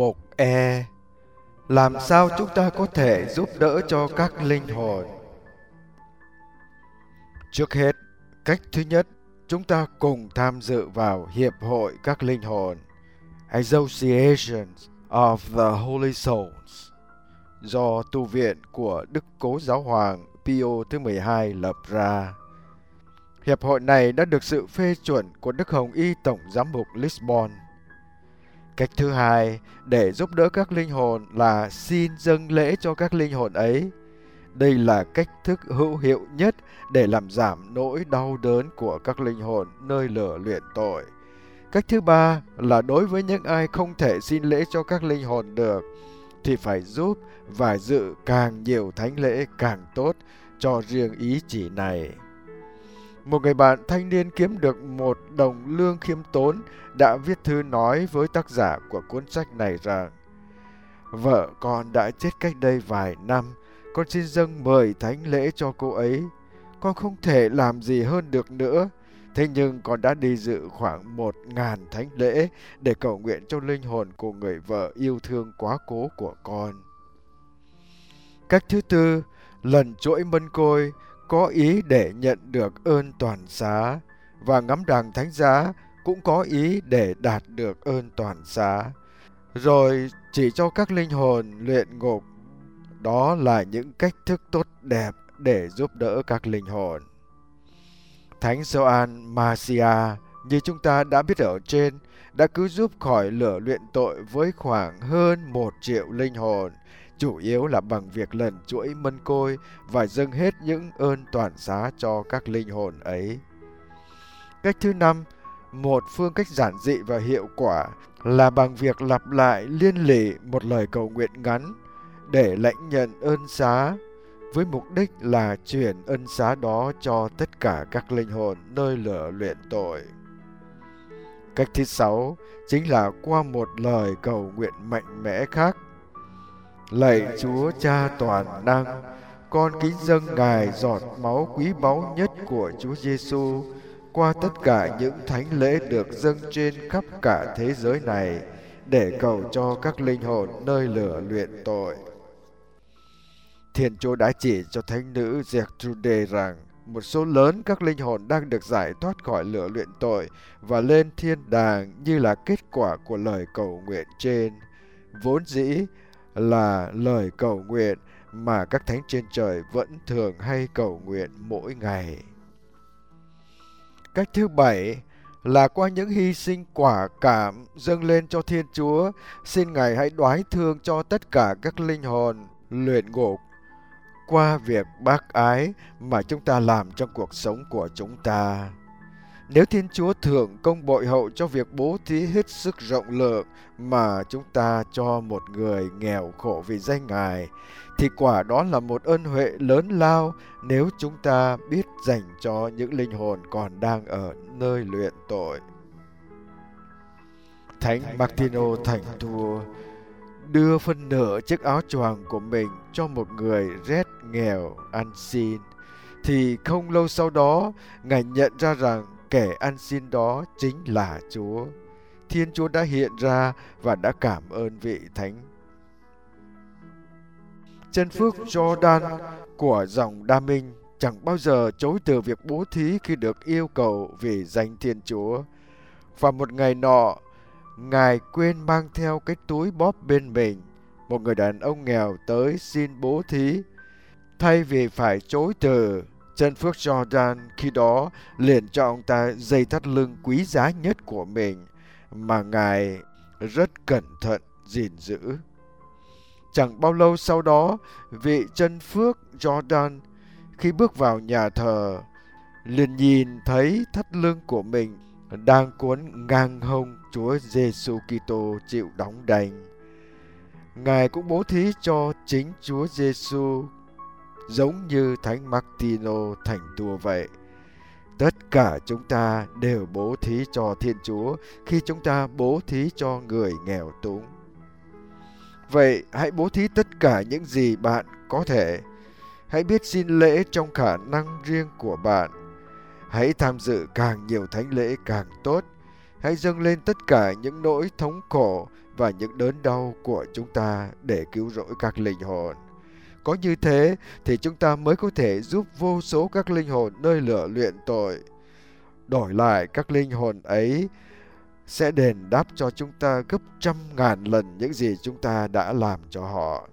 Mục E Làm sao chúng ta có thể giúp đỡ cho các linh hồn? Trước hết, cách thứ nhất, chúng ta cùng tham dự vào Hiệp hội các linh hồn (Associations of the Holy Souls do tu viện của Đức Cố Giáo Hoàng Pio thứ 12 lập ra. Hiệp hội này đã được sự phê chuẩn của Đức Hồng Y Tổng Giám mục Lisbon. Cách thứ hai để giúp đỡ các linh hồn là xin dâng lễ cho các linh hồn ấy. Đây là cách thức hữu hiệu nhất để làm giảm nỗi đau đớn của các linh hồn nơi lửa luyện tội. Cách thứ ba là đối với những ai không thể xin lễ cho các linh hồn được, thì phải giúp và dự càng nhiều thánh lễ càng tốt cho riêng ý chỉ này. Một người bạn thanh niên kiếm được một đồng lương khiêm tốn đã viết thư nói với tác giả của cuốn sách này rằng Vợ con đã chết cách đây vài năm, con xin dâng mời thánh lễ cho cô ấy. Con không thể làm gì hơn được nữa, thế nhưng con đã đi dự khoảng một ngàn thánh lễ để cầu nguyện cho linh hồn của người vợ yêu thương quá cố của con. Cách thứ tư, lần chuỗi mân côi có ý để nhận được ơn toàn xá và ngắm đàng thánh giá cũng có ý để đạt được ơn toàn xá. Rồi chỉ cho các linh hồn luyện ngục. Đó là những cách thức tốt đẹp để giúp đỡ các linh hồn. Thánh Gioan Marcia, như chúng ta đã biết ở trên, đã cứu giúp khỏi lửa luyện tội với khoảng hơn một triệu linh hồn chủ yếu là bằng việc lần chuỗi mân côi và dâng hết những ơn toàn xá cho các linh hồn ấy. Cách thứ năm, một phương cách giản dị và hiệu quả là bằng việc lặp lại liên lỉ một lời cầu nguyện ngắn để lãnh nhận ơn xá với mục đích là chuyển ân xá đó cho tất cả các linh hồn nơi lửa luyện tội. Cách thứ sáu chính là qua một lời cầu nguyện mạnh mẽ khác Lạy Chúa Cha toàn năng, con kính dâng Ngài giọt máu quý báu nhất của Chúa Giêsu qua tất cả những thánh lễ được dâng trên khắp cả thế giới này để cầu cho các linh hồn nơi lửa luyện tội. Thiên Chúa đã chỉ cho thánh nữ Gertrude rằng một số lớn các linh hồn đang được giải thoát khỏi lửa luyện tội và lên thiên đàng như là kết quả của lời cầu nguyện trên. Vốn dĩ, là lời cầu nguyện mà các thánh trên trời vẫn thường hay cầu nguyện mỗi ngày. Cách thứ bảy là qua những hy sinh quả cảm dâng lên cho Thiên Chúa, xin Ngài hãy đoái thương cho tất cả các linh hồn luyện ngục qua việc bác ái mà chúng ta làm trong cuộc sống của chúng ta. Nếu Thiên Chúa thưởng công bội hậu cho việc bố thí hết sức rộng lượng mà chúng ta cho một người nghèo khổ vì danh Ngài, thì quả đó là một ơn huệ lớn lao nếu chúng ta biết dành cho những linh hồn còn đang ở nơi luyện tội. Thánh Martino thành thua đưa phân nửa chiếc áo choàng của mình cho một người rét nghèo ăn xin thì không lâu sau đó ngài nhận ra rằng kẻ ăn xin đó chính là Chúa. Thiên Chúa đã hiện ra và đã cảm ơn vị thánh. Chân phước Jordan của dòng Đa Minh chẳng bao giờ chối từ việc bố thí khi được yêu cầu vì danh Thiên Chúa. Và một ngày nọ, Ngài quên mang theo cái túi bóp bên mình. Một người đàn ông nghèo tới xin bố thí. Thay vì phải chối từ, Chân Phước Jordan khi đó liền cho ông ta dây thắt lưng quý giá nhất của mình mà Ngài rất cẩn thận gìn giữ. Chẳng bao lâu sau đó, vị chân Phước Jordan khi bước vào nhà thờ liền nhìn thấy thắt lưng của mình đang cuốn ngang hông Chúa Giêsu Kitô chịu đóng đành. Ngài cũng bố thí cho chính Chúa Giêsu giống như Thánh Martino thành tua vậy. Tất cả chúng ta đều bố thí cho Thiên Chúa khi chúng ta bố thí cho người nghèo túng. Vậy hãy bố thí tất cả những gì bạn có thể. Hãy biết xin lễ trong khả năng riêng của bạn. Hãy tham dự càng nhiều thánh lễ càng tốt hãy dâng lên tất cả những nỗi thống khổ và những đớn đau của chúng ta để cứu rỗi các linh hồn. Có như thế thì chúng ta mới có thể giúp vô số các linh hồn nơi lửa luyện tội. Đổi lại, các linh hồn ấy sẽ đền đáp cho chúng ta gấp trăm ngàn lần những gì chúng ta đã làm cho họ.